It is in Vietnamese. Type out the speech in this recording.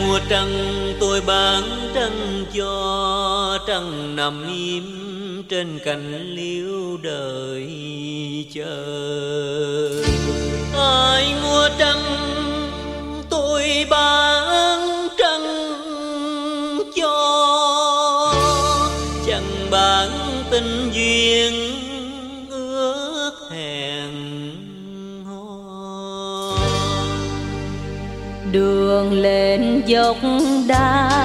mua trăng tôi bán trăng cho trăng nằm im trên cành liễu đời chờ. Ai mua trăng tôi bán trăng cho, chẳng bán tình duyên đường lên dốc đá.